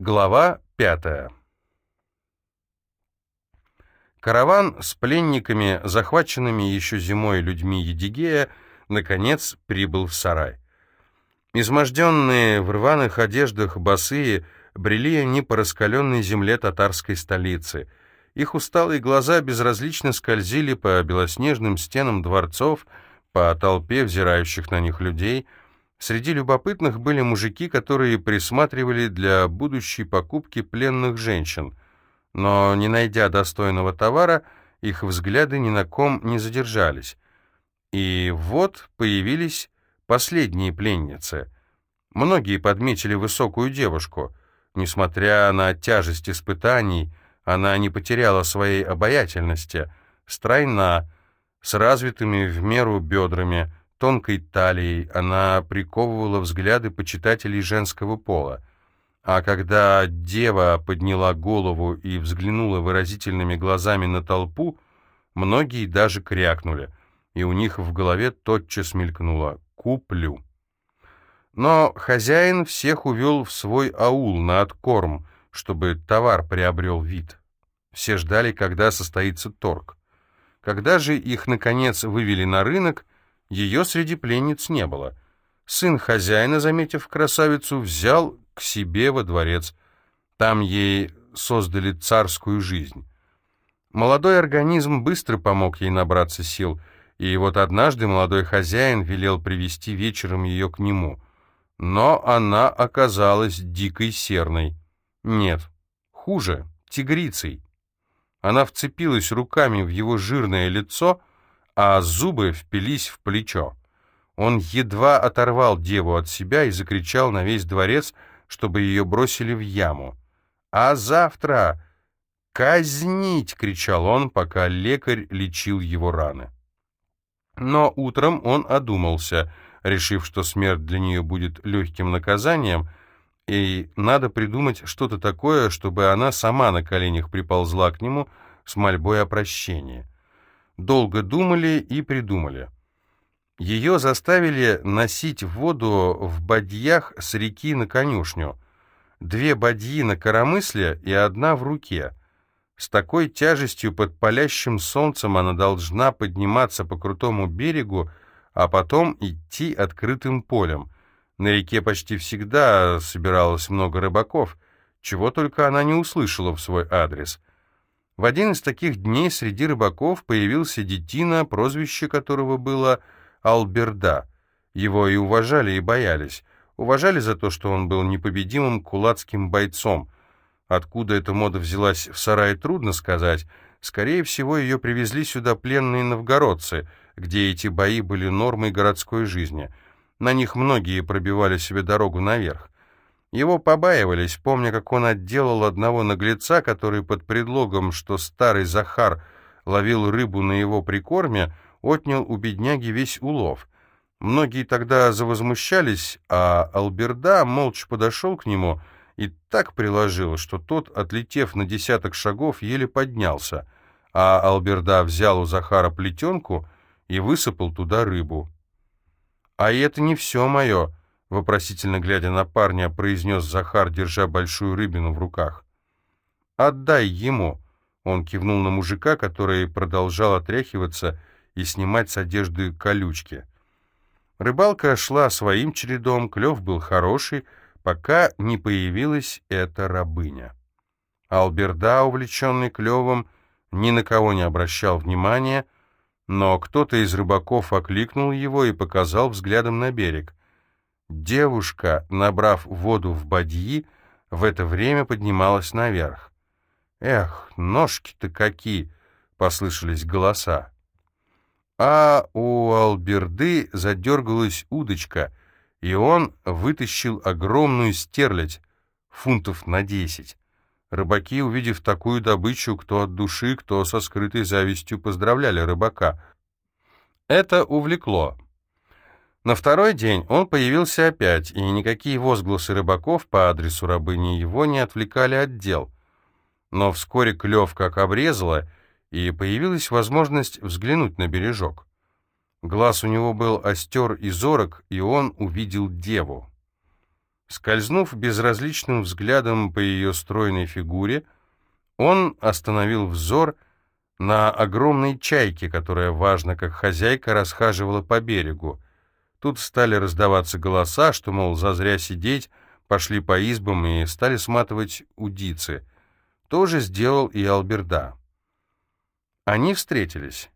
Глава пятая. Караван с пленниками, захваченными еще зимой людьми Едигея, наконец прибыл в сарай. Изможденные в рваных одеждах босые брели они по раскаленной земле татарской столицы. Их усталые глаза безразлично скользили по белоснежным стенам дворцов, по толпе взирающих на них людей — Среди любопытных были мужики, которые присматривали для будущей покупки пленных женщин, но, не найдя достойного товара, их взгляды ни на ком не задержались. И вот появились последние пленницы. Многие подметили высокую девушку. Несмотря на тяжесть испытаний, она не потеряла своей обаятельности, стройна, с развитыми в меру бедрами, тонкой талией, она приковывала взгляды почитателей женского пола. А когда дева подняла голову и взглянула выразительными глазами на толпу, многие даже крякнули, и у них в голове тотчас мелькнуло «куплю». Но хозяин всех увел в свой аул на откорм, чтобы товар приобрел вид. Все ждали, когда состоится торг. Когда же их, наконец, вывели на рынок, ее среди пленниц не было. Сын хозяина, заметив красавицу, взял к себе во дворец. Там ей создали царскую жизнь. Молодой организм быстро помог ей набраться сил, и вот однажды молодой хозяин велел привести вечером ее к нему. Но она оказалась дикой серной. Нет, хуже, тигрицей. Она вцепилась руками в его жирное лицо а зубы впились в плечо. Он едва оторвал деву от себя и закричал на весь дворец, чтобы ее бросили в яму. «А завтра казнить!» — кричал он, пока лекарь лечил его раны. Но утром он одумался, решив, что смерть для нее будет легким наказанием, и надо придумать что-то такое, чтобы она сама на коленях приползла к нему с мольбой о прощении. Долго думали и придумали. Ее заставили носить воду в бадьях с реки на конюшню. Две бадьи на коромысле и одна в руке. С такой тяжестью под палящим солнцем она должна подниматься по крутому берегу, а потом идти открытым полем. На реке почти всегда собиралось много рыбаков, чего только она не услышала в свой адрес — в один из таких дней среди рыбаков появился детина, прозвище которого было Алберда. Его и уважали, и боялись. Уважали за то, что он был непобедимым кулацким бойцом. Откуда эта мода взялась в сарае, трудно сказать. Скорее всего, ее привезли сюда пленные новгородцы, где эти бои были нормой городской жизни. На них многие пробивали себе дорогу наверх. Его побаивались, помня, как он отделал одного наглеца, который под предлогом, что старый Захар ловил рыбу на его прикорме, отнял у бедняги весь улов. Многие тогда завозмущались, а Алберда молча подошел к нему и так приложил, что тот, отлетев на десяток шагов, еле поднялся, а Алберда взял у Захара плетенку и высыпал туда рыбу. «А это не все мое», Вопросительно глядя на парня, произнес Захар, держа большую рыбину в руках. «Отдай ему!» Он кивнул на мужика, который продолжал отряхиваться и снимать с одежды колючки. Рыбалка шла своим чередом, клев был хороший, пока не появилась эта рабыня. Алберда, увлеченный клевом, ни на кого не обращал внимания, но кто-то из рыбаков окликнул его и показал взглядом на берег. Девушка, набрав воду в бадьи, в это время поднималась наверх. «Эх, ножки-то какие!» — послышались голоса. А у Алберды задергалась удочка, и он вытащил огромную стерлядь, фунтов на десять. Рыбаки, увидев такую добычу, кто от души, кто со скрытой завистью, поздравляли рыбака. Это увлекло. На второй день он появился опять, и никакие возгласы рыбаков по адресу рабыни его не отвлекали от дел. Но вскоре клев как обрезала, и появилась возможность взглянуть на бережок. Глаз у него был остер и зорок, и он увидел деву. Скользнув безразличным взглядом по ее стройной фигуре, он остановил взор на огромной чайке, которая, важно как хозяйка, расхаживала по берегу. Тут стали раздаваться голоса, что, мол, зазря сидеть, пошли по избам и стали сматывать удицы. То же сделал и Алберда. Они встретились.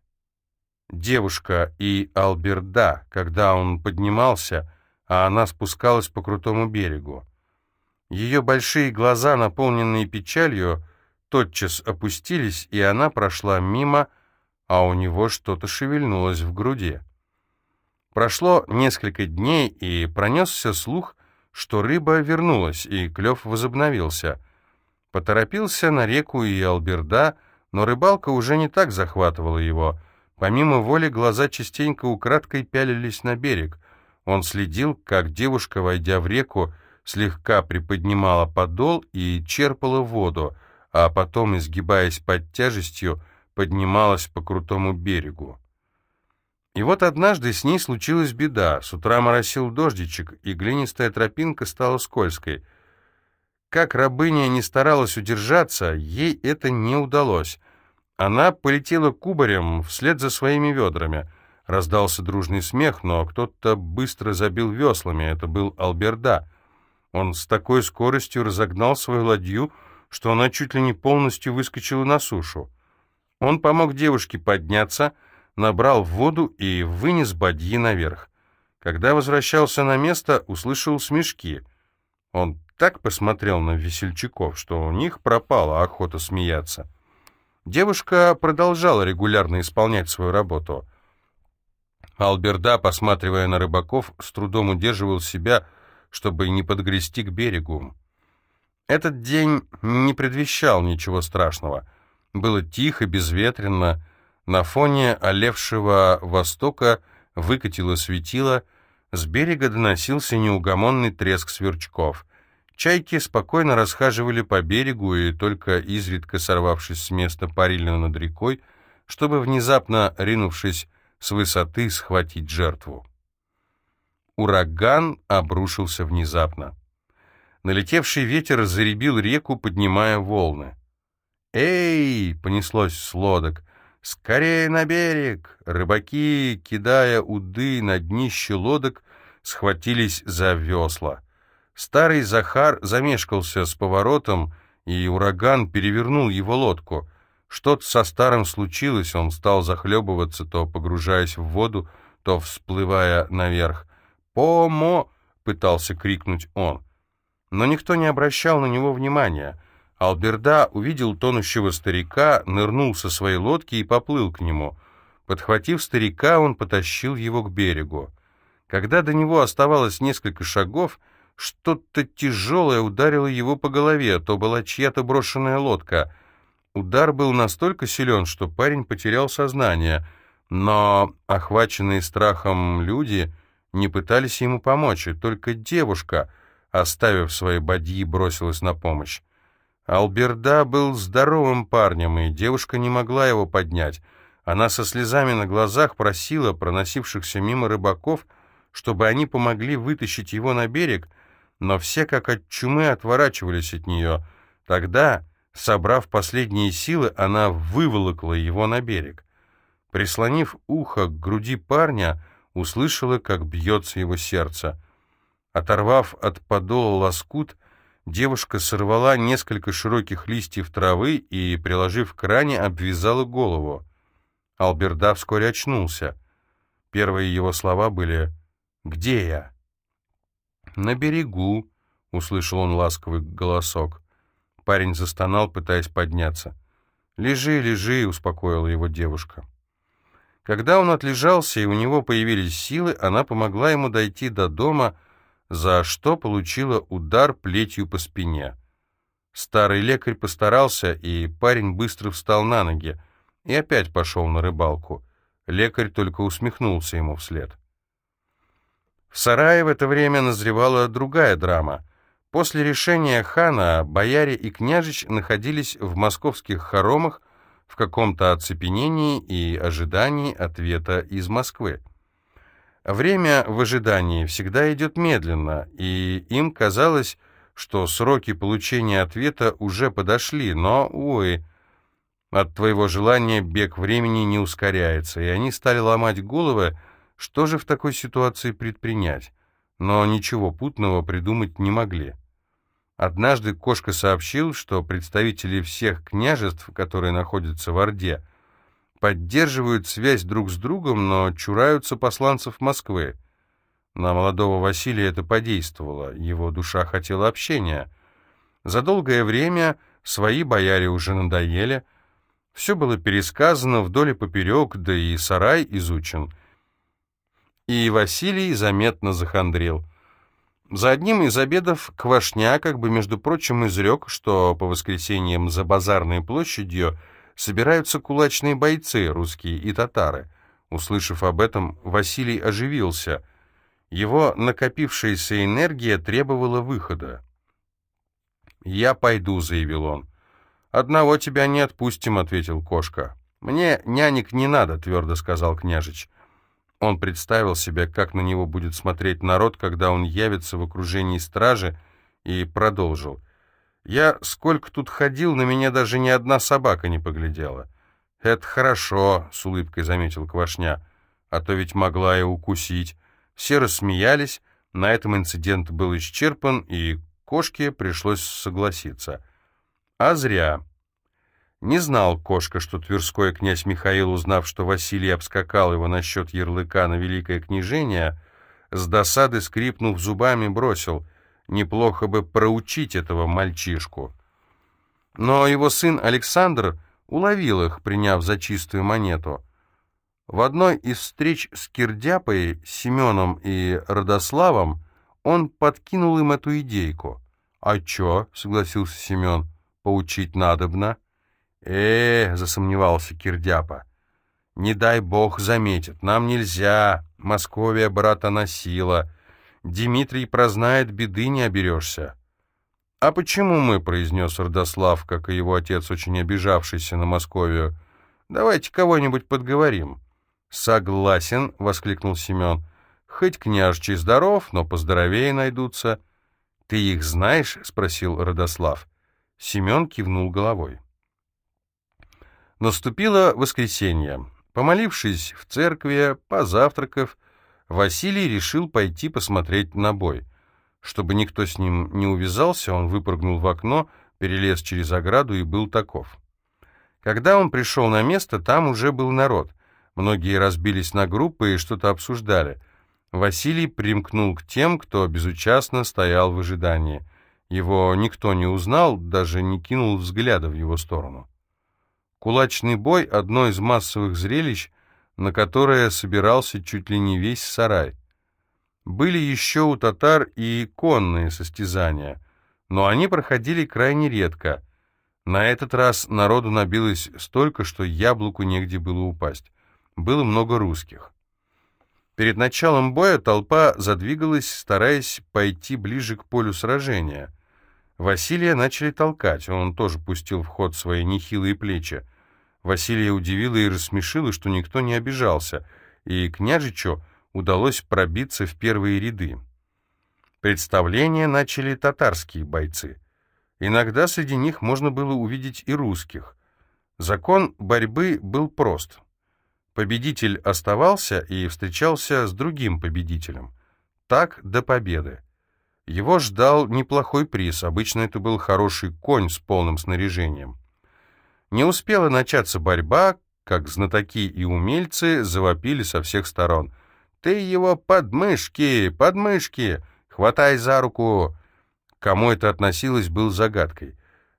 Девушка и Алберда, когда он поднимался, а она спускалась по крутому берегу. Ее большие глаза, наполненные печалью, тотчас опустились, и она прошла мимо, а у него что-то шевельнулось в груди. Прошло несколько дней, и пронесся слух, что рыба вернулась, и клев возобновился. Поторопился на реку и Алберда, но рыбалка уже не так захватывала его. Помимо воли глаза частенько украдкой пялились на берег. Он следил, как девушка, войдя в реку, слегка приподнимала подол и черпала воду, а потом, изгибаясь под тяжестью, поднималась по крутому берегу. И вот однажды с ней случилась беда. С утра моросил дождичек, и глинистая тропинка стала скользкой. Как рабыня не старалась удержаться, ей это не удалось. Она полетела кубарем вслед за своими ведрами. Раздался дружный смех, но кто-то быстро забил веслами. Это был Алберда. Он с такой скоростью разогнал свою ладью, что она чуть ли не полностью выскочила на сушу. Он помог девушке подняться — набрал воду и вынес бадьи наверх. Когда возвращался на место, услышал смешки. Он так посмотрел на весельчаков, что у них пропала охота смеяться. Девушка продолжала регулярно исполнять свою работу. Алберда, посматривая на рыбаков, с трудом удерживал себя, чтобы не подгрести к берегу. Этот день не предвещал ничего страшного. Было тихо, безветренно, на фоне олевшего востока выкатило светило, с берега доносился неугомонный треск сверчков. Чайки спокойно расхаживали по берегу и, только изредка сорвавшись с места, парили над рекой, чтобы, внезапно ринувшись с высоты, схватить жертву. Ураган обрушился внезапно. Налетевший ветер заребил реку, поднимая волны. «Эй!» — понеслось с лодок. «Скорее на берег!» Рыбаки, кидая уды на днище лодок, схватились за весла. Старый Захар замешкался с поворотом, и ураган перевернул его лодку. Что-то со старым случилось, он стал захлебываться, то погружаясь в воду, то всплывая наверх. «Помо!» — пытался крикнуть он. Но никто не обращал на него внимания — Алберда увидел тонущего старика, нырнул со своей лодки и поплыл к нему. Подхватив старика, он потащил его к берегу. Когда до него оставалось несколько шагов, что-то тяжелое ударило его по голове, то была чья-то брошенная лодка. Удар был настолько силен, что парень потерял сознание, но охваченные страхом люди не пытались ему помочь, и только девушка, оставив свои бадьи, бросилась на помощь. Алберда был здоровым парнем, и девушка не могла его поднять. Она со слезами на глазах просила проносившихся мимо рыбаков, чтобы они помогли вытащить его на берег, но все как от чумы отворачивались от нее. Тогда, собрав последние силы, она выволокла его на берег. Прислонив ухо к груди парня, услышала, как бьется его сердце. Оторвав от подола лоскут, Девушка сорвала несколько широких листьев травы и, приложив к ране, обвязала голову. Алберда вскоре очнулся. Первые его слова были «Где я?» «На берегу», — услышал он ласковый голосок. Парень застонал, пытаясь подняться. «Лежи, лежи», — успокоила его девушка. Когда он отлежался и у него появились силы, она помогла ему дойти до дома, за что получила удар плетью по спине. Старый лекарь постарался, и парень быстро встал на ноги и опять пошел на рыбалку. Лекарь только усмехнулся ему вслед. В сарае в это время назревала другая драма. После решения хана бояре и княжич находились в московских хоромах в каком-то оцепенении и ожидании ответа из Москвы. Время в ожидании всегда идет медленно, и им казалось, что сроки получения ответа уже подошли, но, увы, от твоего желания бег времени не ускоряется, и они стали ломать головы, что же в такой ситуации предпринять, но ничего путного придумать не могли. Однажды Кошка сообщил, что представители всех княжеств, которые находятся в Орде, поддерживают связь друг с другом, но чураются посланцев Москвы. На молодого Василия это подействовало, его душа хотела общения. За долгое время свои бояре уже надоели, все было пересказано вдоль и поперек, да и сарай изучен. И Василий заметно захандрил. За одним из обедов Квашня, как бы, между прочим, изрек, что по воскресеньям за базарной площадью собираются кулачные бойцы, русские и татары. Услышав об этом, Василий оживился — его накопившаяся энергия требовала выхода. «Я пойду», — заявил он. «Одного тебя не отпустим», — ответил кошка. «Мне нянек не надо», — твердо сказал княжич. Он представил себе, как на него будет смотреть народ, когда он явится в окружении стражи, и продолжил. «Я сколько тут ходил, на меня даже ни одна собака не поглядела». «Это хорошо», — с улыбкой заметил Квашня, — «а то ведь могла и укусить». Все рассмеялись, на этом инцидент был исчерпан, и кошке пришлось согласиться. А зря. Не знал кошка, что Тверской князь Михаил, узнав, что Василий обскакал его насчет ярлыка на великое княжение, с досады скрипнув зубами, бросил «Неплохо бы проучить этого мальчишку». Но его сын Александр уловил их, приняв за чистую монету. В одной из встреч с Кирдяпой, Семеном и Родославом он подкинул им эту идейку. «А чё?» — согласился Семен. «Поучить надобно». «Э, — засомневался Кирдяпа, — не дай бог заметит, нам нельзя, Московия брата носила, Дмитрий прознает, беды не оберешься». «А почему мы?» — произнес Родослав, как и его отец, очень обижавшийся на Московию. «Давайте кого-нибудь подговорим». «Согласен», — воскликнул Семен. «Хоть княжчий здоров, но поздоровее найдутся». «Ты их знаешь?» — спросил Родослав. Семен кивнул головой. Наступило воскресенье. Помолившись в церкви, позавтракав, Василий решил пойти посмотреть на бой. Чтобы никто с ним не увязался, он выпрыгнул в окно, перелез через ограду и был таков. Когда он пришел на место, там уже был народ. Многие разбились на группы и что-то обсуждали. Василий примкнул к тем, кто безучастно стоял в ожидании. Его никто не узнал, даже не кинул взгляда в его сторону. Кулачный бой — одно из массовых зрелищ, на которое собирался чуть ли не весь сарай. Были еще у татар и конные состязания, но они проходили крайне редко. На этот раз народу набилось столько, что яблоку негде было упасть было много русских. Перед началом боя толпа задвигалась, стараясь пойти ближе к полю сражения. Василия начали толкать, он тоже пустил в ход свои нехилые плечи. Василия удивило и рассмешило, что никто не обижался, и княжичу удалось пробиться в первые ряды. Представление начали татарские бойцы. Иногда среди них можно было увидеть и русских. Закон борьбы был прост. Победитель оставался и встречался с другим победителем. Так до победы. Его ждал неплохой приз, обычно это был хороший конь с полным снаряжением. Не успела начаться борьба, как знатоки и умельцы завопили со всех сторон. «Ты его подмышки, подмышки! Хватай за руку!» Кому это относилось, был загадкой.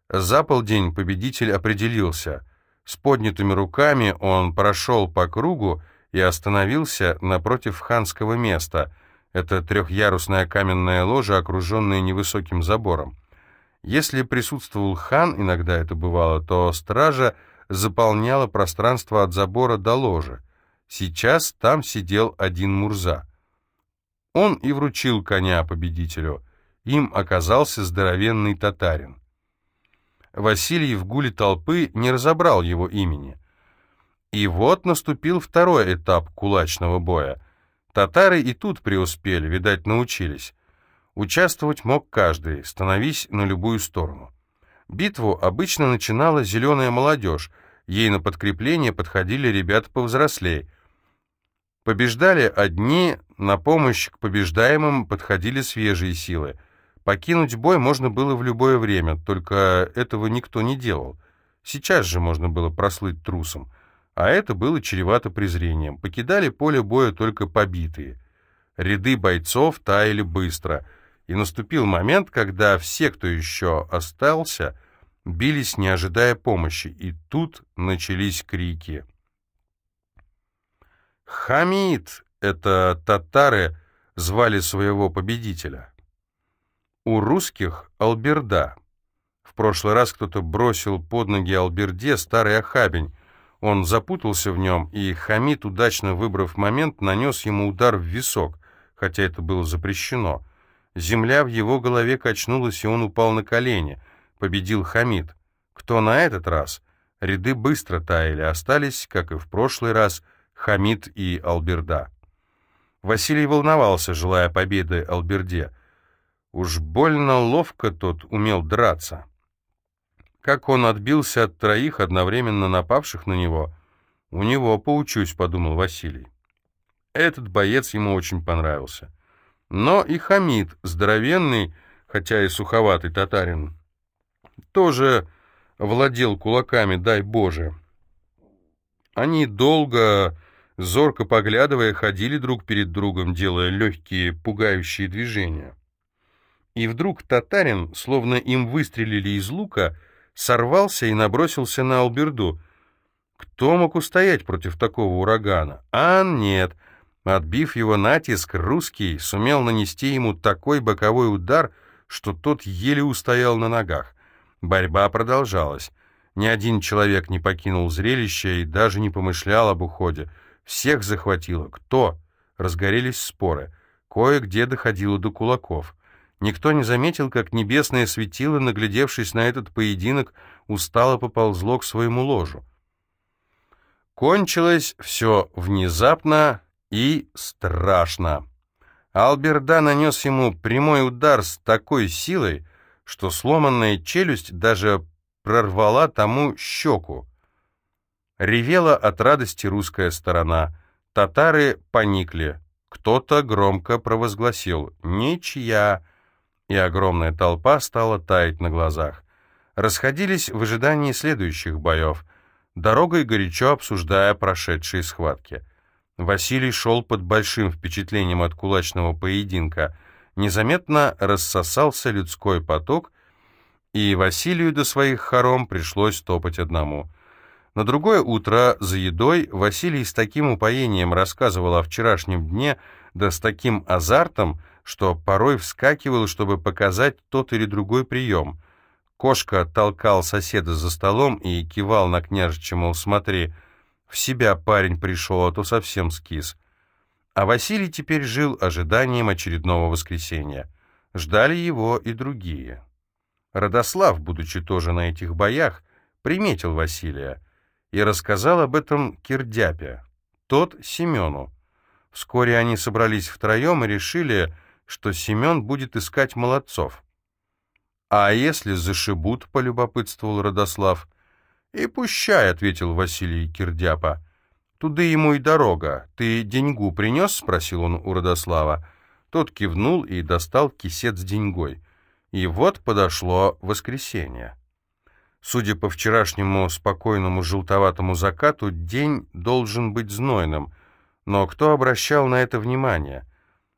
За полдень победитель определился — с поднятыми руками он прошел по кругу и остановился напротив ханского места. Это трехъярусная каменная ложа, окруженная невысоким забором. Если присутствовал хан, иногда это бывало, то стража заполняла пространство от забора до ложи. Сейчас там сидел один Мурза. Он и вручил коня победителю. Им оказался здоровенный татарин. Василий в гуле толпы не разобрал его имени. И вот наступил второй этап кулачного боя. Татары и тут преуспели, видать, научились. Участвовать мог каждый, становись на любую сторону. Битву обычно начинала зеленая молодежь, ей на подкрепление подходили ребята повзрослее. Побеждали одни, на помощь к побеждаемым подходили свежие силы. Покинуть бой можно было в любое время, только этого никто не делал. Сейчас же можно было прослыть трусом, а это было чревато презрением. Покидали поле боя только побитые. Ряды бойцов таяли быстро, и наступил момент, когда все, кто еще остался, бились, не ожидая помощи, и тут начались крики. «Хамид!» — это татары звали своего победителя. У русских — Алберда. В прошлый раз кто-то бросил под ноги Алберде старый охабень. Он запутался в нем, и Хамид, удачно выбрав момент, нанес ему удар в висок, хотя это было запрещено. Земля в его голове качнулась, и он упал на колени. Победил Хамид. Кто на этот раз? Ряды быстро таяли, остались, как и в прошлый раз — Хамид и Алберда. Василий волновался, желая победы Алберде. Уж больно ловко тот умел драться. Как он отбился от троих, одновременно напавших на него, «У него поучусь», — подумал Василий. Этот боец ему очень понравился. Но и Хамид, здоровенный, хотя и суховатый татарин, тоже владел кулаками, дай Боже. Они долго зорко поглядывая, ходили друг перед другом, делая легкие, пугающие движения. И вдруг татарин, словно им выстрелили из лука, сорвался и набросился на Алберду. Кто мог устоять против такого урагана? А нет. Отбив его натиск, русский сумел нанести ему такой боковой удар, что тот еле устоял на ногах. Борьба продолжалась. Ни один человек не покинул зрелище и даже не помышлял об уходе. Всех захватило. Кто? Разгорелись споры. Кое-где доходило до кулаков. Никто не заметил, как небесное светило, наглядевшись на этот поединок, устало поползло к своему ложу. Кончилось все внезапно и страшно. Алберда нанес ему прямой удар с такой силой, что сломанная челюсть даже прорвала тому щеку. Ревела от радости русская сторона. Татары поникли. Кто-то громко провозгласил «Ничья!» И огромная толпа стала таять на глазах. Расходились в ожидании следующих боев, дорогой горячо обсуждая прошедшие схватки. Василий шел под большим впечатлением от кулачного поединка. Незаметно рассосался людской поток, и Василию до своих хором пришлось топать одному — на другое утро за едой Василий с таким упоением рассказывал о вчерашнем дне, да с таким азартом, что порой вскакивал, чтобы показать тот или другой прием. Кошка толкал соседа за столом и кивал на княжича, мол, смотри, в себя парень пришел, а то совсем скис. А Василий теперь жил ожиданием очередного воскресенья. Ждали его и другие. Родослав, будучи тоже на этих боях, приметил Василия и рассказал об этом Кирдяпе, тот Семену. Вскоре они собрались втроем и решили, что Семен будет искать молодцов. «А если зашибут?» — полюбопытствовал Родослав. «И пущай», — ответил Василий Кирдяпа. «Туда ему и дорога. Ты деньгу принес?» — спросил он у Родослава. Тот кивнул и достал кисет с деньгой. И вот подошло воскресенье. Судя по вчерашнему спокойному желтоватому закату, день должен быть знойным. Но кто обращал на это внимание?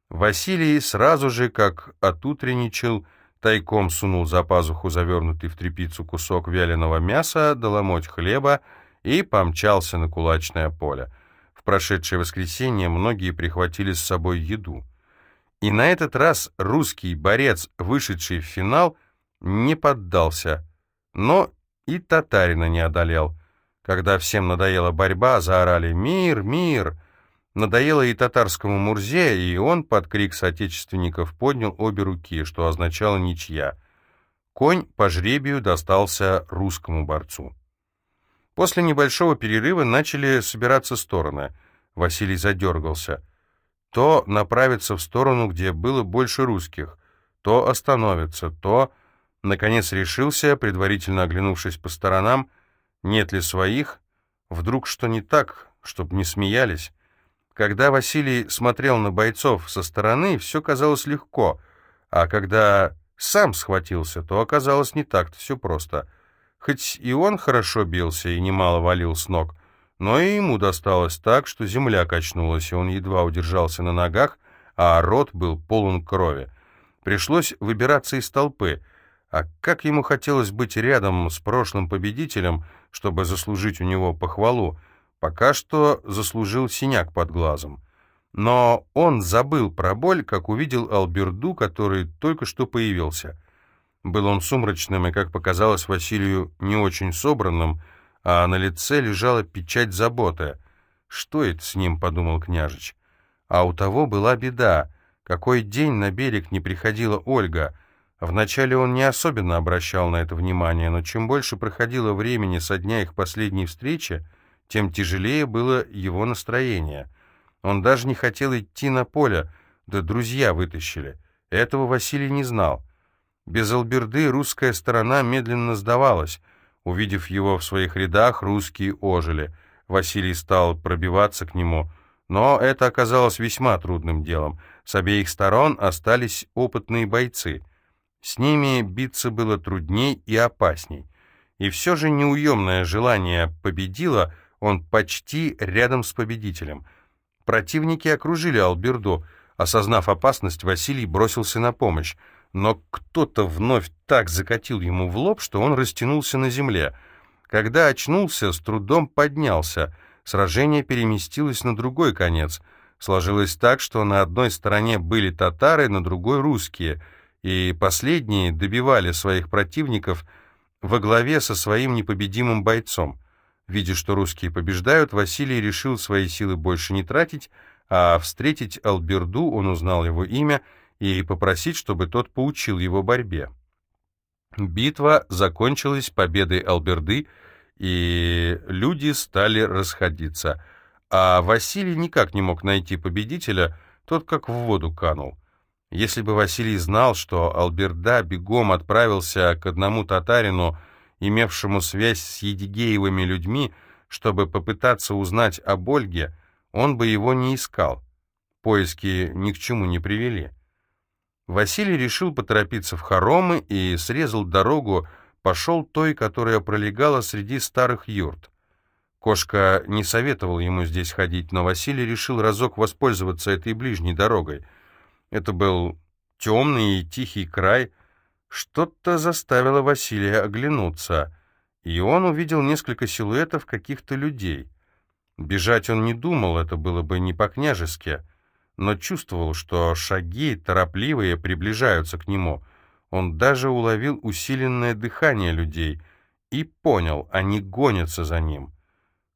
Василий сразу же, как отутренничал, тайком сунул за пазуху завернутый в тряпицу кусок вяленого мяса, доломоть хлеба и помчался на кулачное поле. В прошедшее воскресенье многие прихватили с собой еду. И на этот раз русский борец, вышедший в финал, не поддался, но и татарина не одолел. Когда всем надоела борьба, заорали «Мир! Мир!». Надоело и татарскому Мурзе, и он под крик соотечественников поднял обе руки, что означало «ничья». Конь по жребию достался русскому борцу. После небольшого перерыва начали собираться стороны. Василий задергался. то направится в сторону, где было больше русских, то остановится, то, наконец, решился, предварительно оглянувшись по сторонам, нет ли своих, вдруг что не так, чтоб не смеялись. Когда Василий смотрел на бойцов со стороны, все казалось легко, а когда сам схватился, то оказалось не так-то все просто. Хоть и он хорошо бился и немало валил с ног, но и ему досталось так, что земля качнулась, и он едва удержался на ногах, а рот был полон крови. Пришлось выбираться из толпы, а как ему хотелось быть рядом с прошлым победителем, чтобы заслужить у него похвалу, Пока что заслужил синяк под глазом. Но он забыл про боль, как увидел Алберду, который только что появился. Был он сумрачным и, как показалось Василию, не очень собранным, а на лице лежала печать заботы. «Что это с ним?» — подумал княжич. А у того была беда. Какой день на берег не приходила Ольга. Вначале он не особенно обращал на это внимание, но чем больше проходило времени со дня их последней встречи, тем тяжелее было его настроение. Он даже не хотел идти на поле, да друзья вытащили. Этого Василий не знал. Без Алберды русская сторона медленно сдавалась. Увидев его в своих рядах, русские ожили. Василий стал пробиваться к нему, но это оказалось весьма трудным делом. С обеих сторон остались опытные бойцы. С ними биться было трудней и опасней. И все же неуемное желание победило — он почти рядом с победителем. Противники окружили Алберду. Осознав опасность, Василий бросился на помощь. Но кто-то вновь так закатил ему в лоб, что он растянулся на земле. Когда очнулся, с трудом поднялся. Сражение переместилось на другой конец. Сложилось так, что на одной стороне были татары, на другой — русские, и последние добивали своих противников во главе со своим непобедимым бойцом. Видя, что русские побеждают, Василий решил свои силы больше не тратить, а встретить Алберду, он узнал его имя, и попросить, чтобы тот поучил его борьбе. Битва закончилась победой Алберды, и люди стали расходиться. А Василий никак не мог найти победителя, тот как в воду канул. Если бы Василий знал, что Алберда бегом отправился к одному татарину, имевшему связь с Едигеевыми людьми, чтобы попытаться узнать об Ольге, он бы его не искал. Поиски ни к чему не привели. Василий решил поторопиться в хоромы и срезал дорогу, пошел той, которая пролегала среди старых юрт. Кошка не советовал ему здесь ходить, но Василий решил разок воспользоваться этой ближней дорогой. Это был темный и тихий край, что-то заставило Василия оглянуться, и он увидел несколько силуэтов каких-то людей. Бежать он не думал, это было бы не по-княжески, но чувствовал, что шаги торопливые приближаются к нему. Он даже уловил усиленное дыхание людей и понял, они гонятся за ним.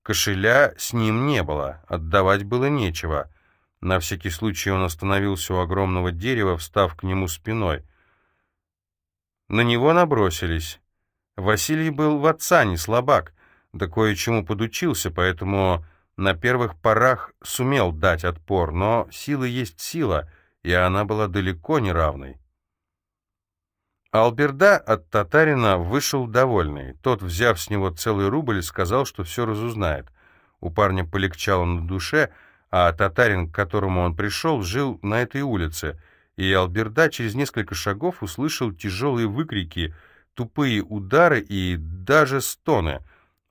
Кошеля с ним не было, отдавать было нечего. На всякий случай он остановился у огромного дерева, встав к нему спиной — на него набросились. Василий был в отца не слабак, да кое-чему подучился, поэтому на первых порах сумел дать отпор, но сила есть сила, и она была далеко не равной. Алберда от татарина вышел довольный. Тот, взяв с него целый рубль, сказал, что все разузнает. У парня полегчало на душе, а татарин, к которому он пришел, жил на этой улице — и Алберда через несколько шагов услышал тяжелые выкрики, тупые удары и даже стоны.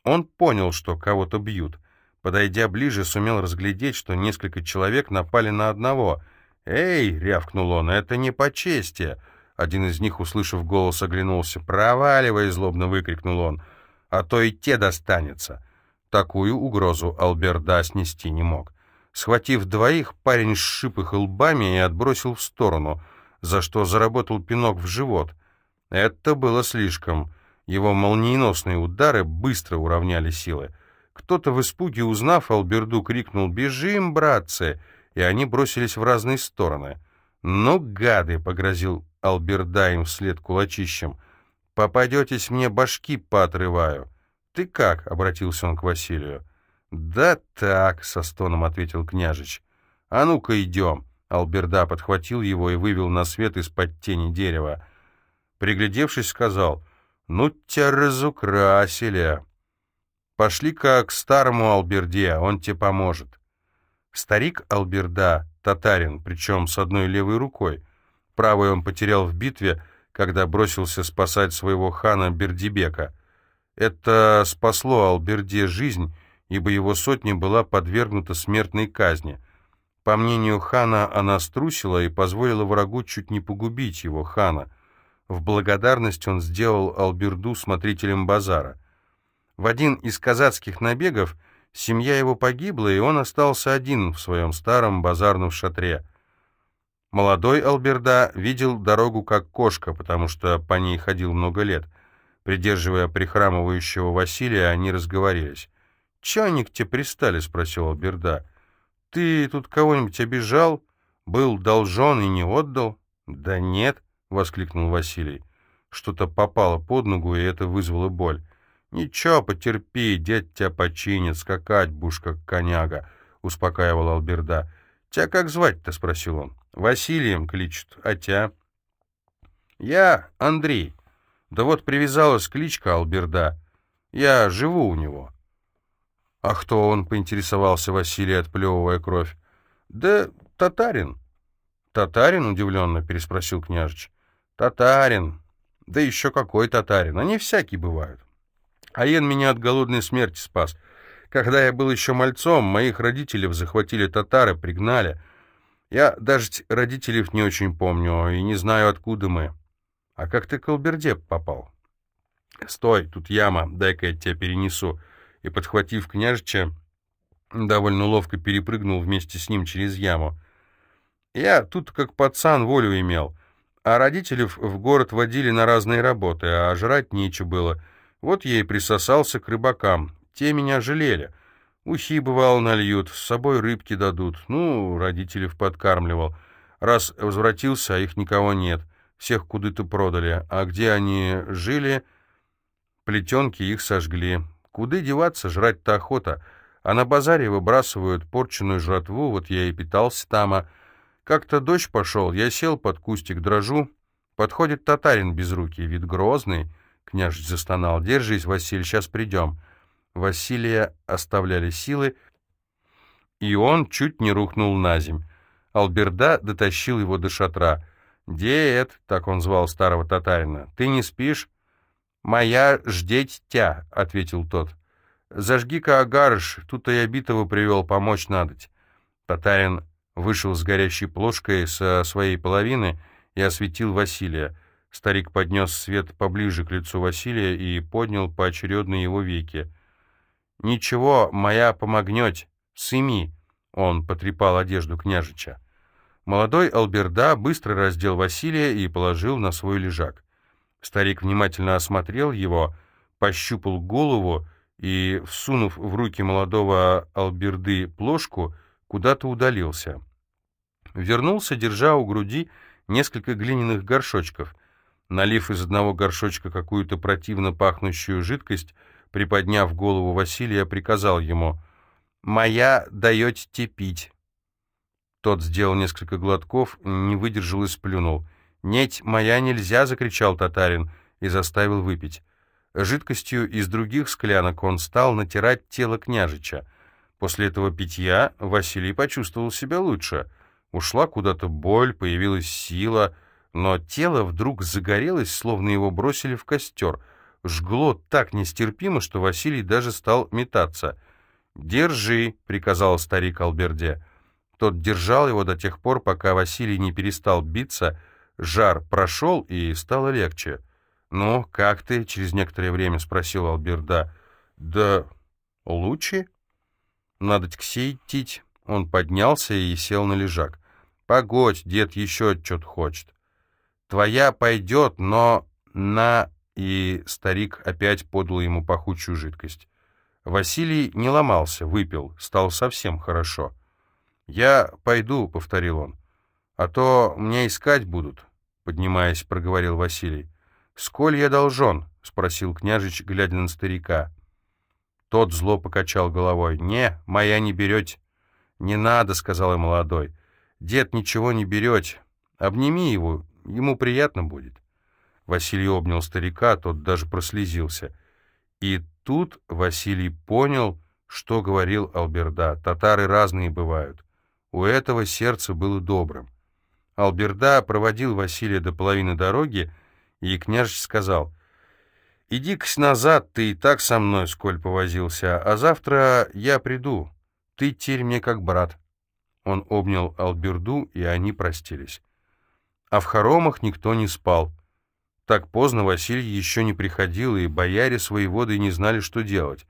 Он понял, что кого-то бьют. Подойдя ближе, сумел разглядеть, что несколько человек напали на одного. «Эй!» — рявкнул он, — «это не по чести!» Один из них, услышав голос, оглянулся. «Проваливай!» — злобно выкрикнул он. «А то и те достанется!» Такую угрозу Алберда снести не мог. Схватив двоих, парень сшиб их лбами и отбросил в сторону, за что заработал пинок в живот. Это было слишком. Его молниеносные удары быстро уравняли силы. Кто-то в испуге, узнав Алберду, крикнул «Бежим, братцы!» и они бросились в разные стороны. «Ну, гады!» — погрозил Алберда им вслед кулачищем. «Попадетесь, мне башки поотрываю». «Ты как?» — обратился он к Василию. «Да так», — со стоном ответил княжич. «А ну-ка, идем!» Алберда подхватил его и вывел на свет из-под тени дерева. Приглядевшись, сказал, «Ну, тебя разукрасили. Пошли-ка к старому Алберде, он тебе поможет». Старик Алберда, татарин, причем с одной левой рукой. Правой он потерял в битве, когда бросился спасать своего хана Бердибека. Это спасло Алберде жизнь, ибо его сотня была подвергнута смертной казни. По мнению хана, она струсила и позволила врагу чуть не погубить его, хана. В благодарность он сделал Алберду смотрителем базара. В один из казацких набегов семья его погибла, и он остался один в своем старом базарном шатре. Молодой Алберда видел дорогу как кошка, потому что по ней ходил много лет. Придерживая прихрамывающего Василия, они разговорились. «Чё они к тебе пристали?» — спросил Алберда. «Ты тут кого-нибудь обижал? Был должен и не отдал?» «Да нет», — воскликнул Василий. Что-то попало под ногу, и это вызвало боль. «Ничего, потерпи, дед тебя починит, скакать будешь, как коняга», — успокаивал Алберда. «Тебя как звать-то?» — спросил он. «Василием кличут, а тебя?» «Я Андрей. Да вот привязалась кличка Алберда. Я живу у него». «А кто он?» — поинтересовался Василий, отплевывая кровь. «Да татарин». «Татарин?» — удивленно переспросил княжич. «Татарин. Да еще какой татарин. Они всякие бывают. Аен меня от голодной смерти спас. Когда я был еще мальцом, моих родителей захватили татары, пригнали. Я даже родителей не очень помню и не знаю, откуда мы. А как ты к Алберде попал?» «Стой, тут яма, дай-ка я тебя перенесу» и, подхватив княжича, довольно ловко перепрыгнул вместе с ним через яму. Я тут как пацан волю имел, а родители в город водили на разные работы, а жрать нечего было. Вот я и присосался к рыбакам. Те меня жалели. Ухи, бывало, нальют, с собой рыбки дадут. Ну, родителей подкармливал. Раз возвратился, а их никого нет. Всех куда-то продали. А где они жили, плетенки их сожгли. Куда деваться, жрать-то охота. А на базаре выбрасывают порченую жратву, вот я и питался там. А как-то дождь пошел, я сел под кустик, дрожу. Подходит татарин без руки, вид грозный. Княжич застонал. «Держись, Василий, сейчас придем». Василия оставляли силы, и он чуть не рухнул на земь. Алберда дотащил его до шатра. «Дед», — так он звал старого татарина, — «ты не спишь?» «Моя ждеть тя», — ответил тот. «Зажги-ка агарыш, тут-то я битого привел, помочь надоть». Татарин вышел с горящей плошкой со своей половины и осветил Василия. Старик поднес свет поближе к лицу Василия и поднял поочередно его веки. «Ничего, моя помогнеть, сыми!» — он потрепал одежду княжича. Молодой Алберда быстро раздел Василия и положил на свой лежак. Старик внимательно осмотрел его, пощупал голову и, всунув в руки молодого Алберды плошку, куда-то удалился. Вернулся, держа у груди несколько глиняных горшочков. Налив из одного горшочка какую-то противно пахнущую жидкость, приподняв голову Василия, приказал ему «Моя даете пить». Тот сделал несколько глотков, не выдержал и сплюнул — «Неть моя нельзя!» — закричал татарин и заставил выпить. Жидкостью из других склянок он стал натирать тело княжича. После этого питья Василий почувствовал себя лучше. Ушла куда-то боль, появилась сила, но тело вдруг загорелось, словно его бросили в костер. Жгло так нестерпимо, что Василий даже стал метаться. «Держи!» — приказал старик Алберде. Тот держал его до тех пор, пока Василий не перестал биться — Жар прошел, и стало легче. «Ну, как ты?» — через некоторое время спросил Алберда. «Да лучше. Надо к идти». Он поднялся и сел на лежак. «Погодь, дед еще что-то хочет». «Твоя пойдет, но на...» И старик опять подал ему пахучую жидкость. Василий не ломался, выпил, стал совсем хорошо. «Я пойду», — повторил он, — «а то мне искать будут». — поднимаясь, проговорил Василий. «Сколь я должен?» — спросил княжич, глядя на старика. Тот зло покачал головой. «Не, моя не берете. «Не надо», — сказал и молодой. «Дед ничего не берете. Обними его, ему приятно будет». Василий обнял старика, тот даже прослезился. И тут Василий понял, что говорил Алберда. Татары разные бывают. У этого сердце было добрым. Алберда проводил Василия до половины дороги, и княжич сказал, «Иди-ка назад, ты и так со мной сколь повозился, а завтра я приду. Ты теперь мне как брат». Он обнял Алберду, и они простились. А в хоромах никто не спал. Так поздно Василий еще не приходил, и бояре свои воды не знали, что делать.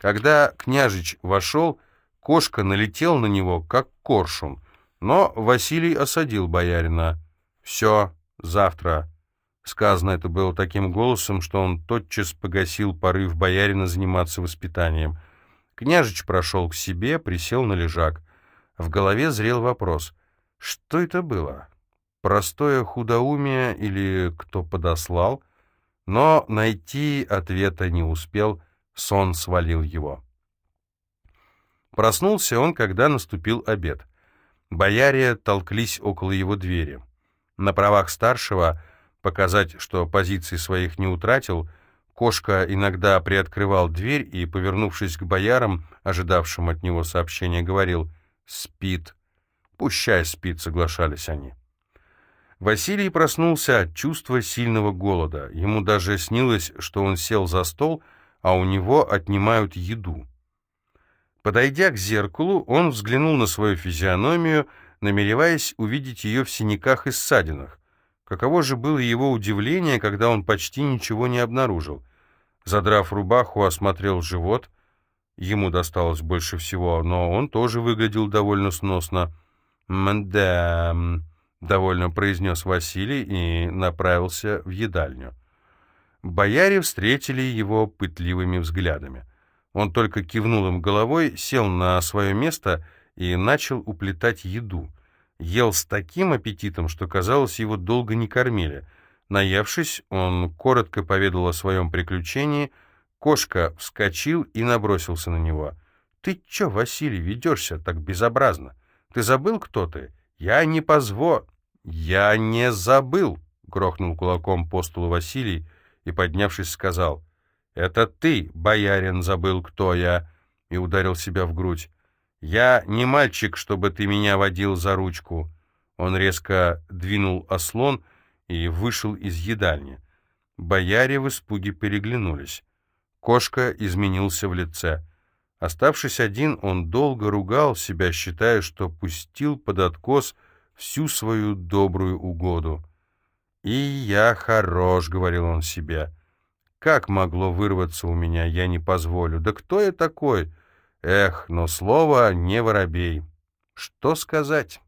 Когда княжич вошел, кошка налетел на него, как коршун, но Василий осадил боярина. «Все, завтра». Сказано это было таким голосом, что он тотчас погасил порыв боярина заниматься воспитанием. Княжич прошел к себе, присел на лежак. В голове зрел вопрос. Что это было? простое худоумие или кто подослал, но найти ответа не успел, сон свалил его. Проснулся он, когда наступил обед. Бояре толклись около его двери. На правах старшего показать, что позиции своих не утратил, кошка иногда приоткрывал дверь и, повернувшись к боярам, ожидавшим от него сообщения, говорил «Спит». «Пущай спит», — соглашались они. Василий проснулся от чувства сильного голода. Ему даже снилось, что он сел за стол, а у него отнимают еду. Подойдя к зеркалу, он взглянул на свою физиономию, намереваясь увидеть ее в синяках и ссадинах. Каково же было его удивление, когда он почти ничего не обнаружил. Задрав рубаху, осмотрел живот. Ему досталось больше всего, но он тоже выглядел довольно сносно. «Мда...» — довольно произнес Василий и направился в едальню. Бояре встретили его пытливыми взглядами. Он только кивнул им головой, сел на свое место и начал уплетать еду. Ел с таким аппетитом, что, казалось, его долго не кормили. Наевшись, он коротко поведал о своем приключении. Кошка вскочил и набросился на него. «Ты чё, Василий, ведешься так безобразно? Ты забыл, кто ты?» «Я не позво...» «Я не забыл!» — грохнул кулаком по столу Василий и, поднявшись, сказал. «Это ты, боярин, забыл, кто я!» и ударил себя в грудь. «Я не мальчик, чтобы ты меня водил за ручку!» Он резко двинул ослон и вышел из едальни. Бояре в испуге переглянулись. Кошка изменился в лице. Оставшись один, он долго ругал себя, считая, что пустил под откос всю свою добрую угоду. «И я хорош», — говорил он себе. «Как могло вырваться у меня, я не позволю. Да кто я такой? Эх, но слово не воробей. Что сказать?»